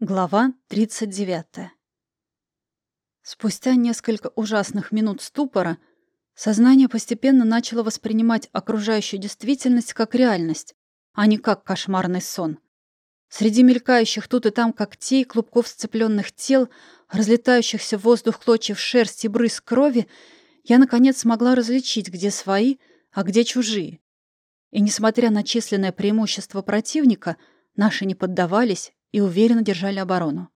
Глава 39. Спустя несколько ужасных минут ступора сознание постепенно начало воспринимать окружающую действительность как реальность, а не как кошмарный сон. Среди мелькающих тут и там когтей, клубков сцепленных тел, разлетающихся в воздух клочьев шерсти и брызг крови, я, наконец, смогла различить, где свои, а где чужие. И, несмотря на численное преимущество противника, наши не поддавались и уверенно держали оборону.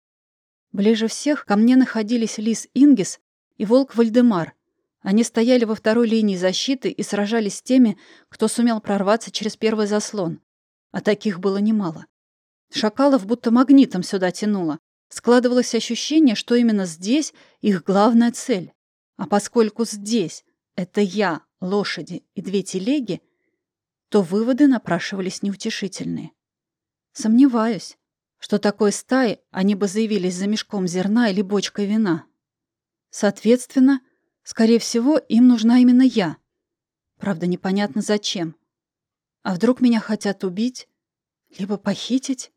Ближе всех ко мне находились лис Ингис и волк Вальдемар. Они стояли во второй линии защиты и сражались с теми, кто сумел прорваться через первый заслон. А таких было немало. Шакалов будто магнитом сюда тянуло. Складывалось ощущение, что именно здесь их главная цель. А поскольку здесь это я, лошади и две телеги, то выводы напрашивались неутешительные. Сомневаюсь что такой стаи они бы заявились за мешком зерна или бочкой вина. Соответственно, скорее всего, им нужна именно я. Правда, непонятно зачем. А вдруг меня хотят убить? Либо похитить?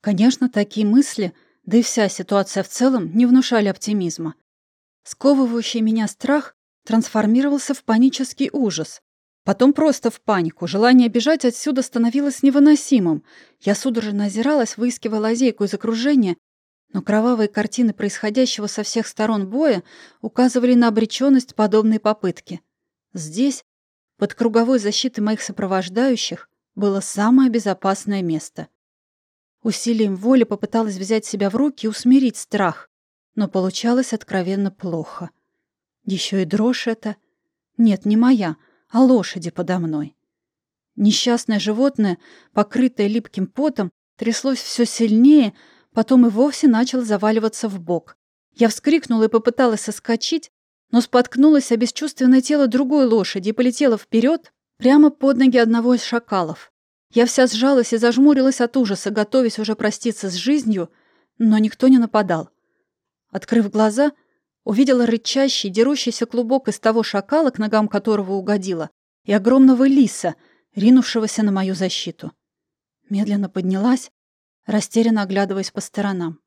Конечно, такие мысли, да и вся ситуация в целом, не внушали оптимизма. Сковывающий меня страх трансформировался в панический ужас. Потом просто в панику. Желание бежать отсюда становилось невыносимым. Я судорожно озиралась, выискивая лазейку из окружения, но кровавые картины происходящего со всех сторон боя указывали на обреченность подобной попытки. Здесь, под круговой защитой моих сопровождающих, было самое безопасное место. Усилием воли попыталась взять себя в руки и усмирить страх, но получалось откровенно плохо. Еще и дрожь эта. Нет, не моя — а лошади подо мной. Несчастное животное, покрытое липким потом, тряслось все сильнее, потом и вовсе начало заваливаться в бок. Я вскрикнула и попыталась соскочить, но споткнулась о бесчувственное тело другой лошади и полетела вперед прямо под ноги одного из шакалов. Я вся сжалась и зажмурилась от ужаса, готовясь уже проститься с жизнью, но никто не нападал. Открыв глаза — увидела рычащий, дерущийся клубок из того шакала, к ногам которого угодила, и огромного лиса, ринувшегося на мою защиту. Медленно поднялась, растерянно оглядываясь по сторонам.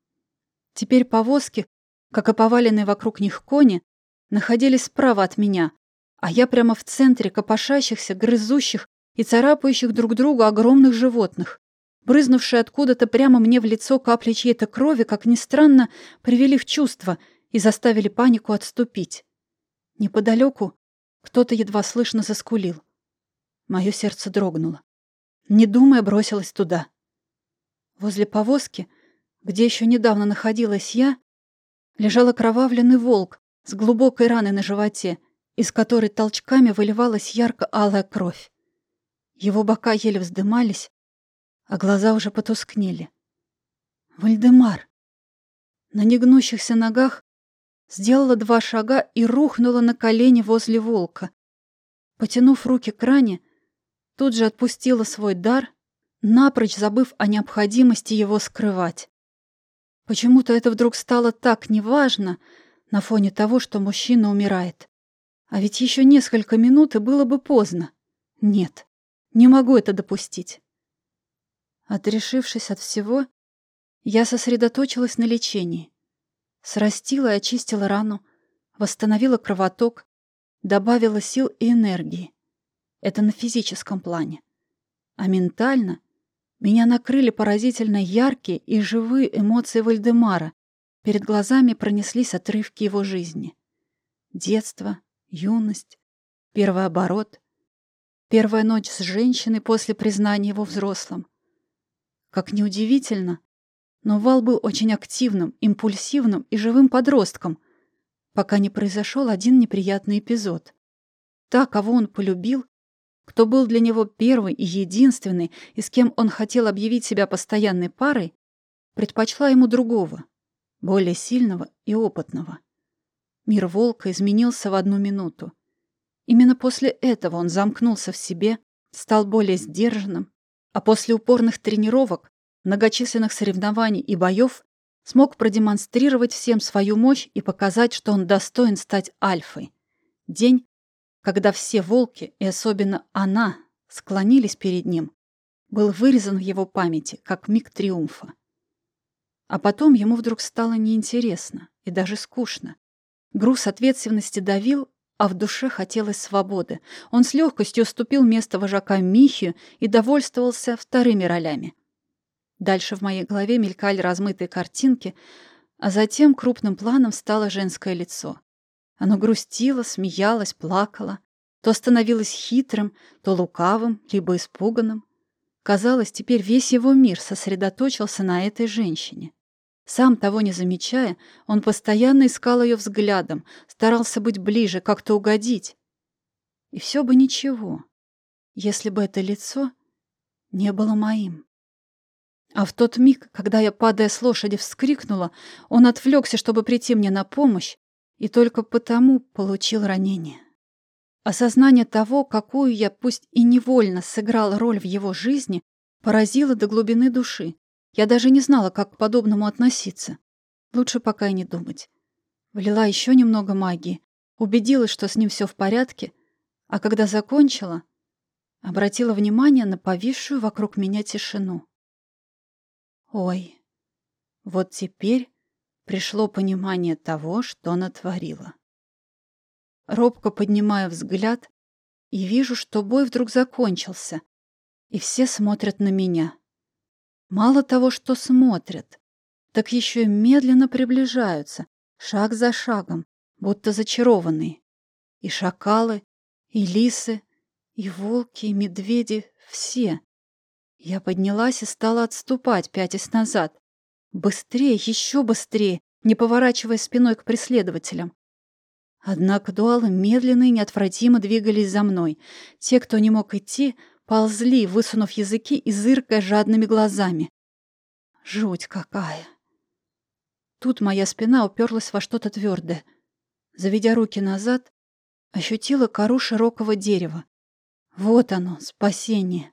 Теперь повозки, как и поваленные вокруг них кони, находились справа от меня, а я прямо в центре копошащихся, грызущих и царапающих друг друга огромных животных. Брызнувшие откуда-то прямо мне в лицо капли чьей-то крови, как ни странно, привели в чувство — и заставили панику отступить. Неподалеку кто-то едва слышно заскулил. Мое сердце дрогнуло. Не думая, бросилась туда. Возле повозки, где еще недавно находилась я, лежал окровавленный волк с глубокой раной на животе, из которой толчками выливалась ярко-алая кровь. Его бока еле вздымались, а глаза уже потускнели. Вальдемар! На негнущихся ногах сделала два шага и рухнула на колени возле волка. Потянув руки к ране, тут же отпустила свой дар, напрочь забыв о необходимости его скрывать. Почему-то это вдруг стало так неважно на фоне того, что мужчина умирает. А ведь еще несколько минут и было бы поздно. Нет, не могу это допустить. Отрешившись от всего, я сосредоточилась на лечении. Срастила и очистила рану, восстановила кровоток, добавила сил и энергии. Это на физическом плане. А ментально меня накрыли поразительно яркие и живые эмоции Вальдемара. Перед глазами пронеслись отрывки его жизни. Детство, юность, первый оборот, первая ночь с женщиной после признания его взрослым. Как неудивительно, но Вал был очень активным, импульсивным и живым подростком, пока не произошел один неприятный эпизод. Та, кого он полюбил, кто был для него первый и единственный, и с кем он хотел объявить себя постоянной парой, предпочла ему другого, более сильного и опытного. Мир волка изменился в одну минуту. Именно после этого он замкнулся в себе, стал более сдержанным, а после упорных тренировок многочисленных соревнований и боев смог продемонстрировать всем свою мощь и показать, что он достоин стать альфой. День, когда все волки, и особенно она, склонились перед ним, был вырезан в его памяти, как миг триумфа. А потом ему вдруг стало неинтересно и даже скучно. Груз ответственности давил, а в душе хотелось свободы. Он с легкостью уступил место вожака Михию и довольствовался вторыми ролями. Дальше в моей голове мелькали размытые картинки, а затем крупным планом стало женское лицо. Оно грустило, смеялось, плакало, то становилось хитрым, то лукавым, либо испуганным. Казалось, теперь весь его мир сосредоточился на этой женщине. Сам того не замечая, он постоянно искал ее взглядом, старался быть ближе, как-то угодить. И все бы ничего, если бы это лицо не было моим. А в тот миг, когда я, падая с лошади, вскрикнула, он отвлекся, чтобы прийти мне на помощь, и только потому получил ранение. Осознание того, какую я, пусть и невольно, сыграл роль в его жизни, поразило до глубины души. Я даже не знала, как к подобному относиться. Лучше пока и не думать. Влила еще немного магии, убедилась, что с ним все в порядке, а когда закончила, обратила внимание на повисшую вокруг меня тишину. Ой, вот теперь пришло понимание того, что натворила. Робко поднимаю взгляд и вижу, что бой вдруг закончился, и все смотрят на меня. Мало того, что смотрят, так еще и медленно приближаются, шаг за шагом, будто зачарованные. И шакалы, и лисы, и волки, и медведи — все. Я поднялась и стала отступать, пятясь назад. Быстрее, еще быстрее, не поворачивая спиной к преследователям. Однако дуалы медленно и неотвратимо двигались за мной. Те, кто не мог идти, ползли, высунув языки и зыркая жадными глазами. Жуть какая! Тут моя спина уперлась во что-то твердое. Заведя руки назад, ощутила кору широкого дерева. Вот оно, спасение.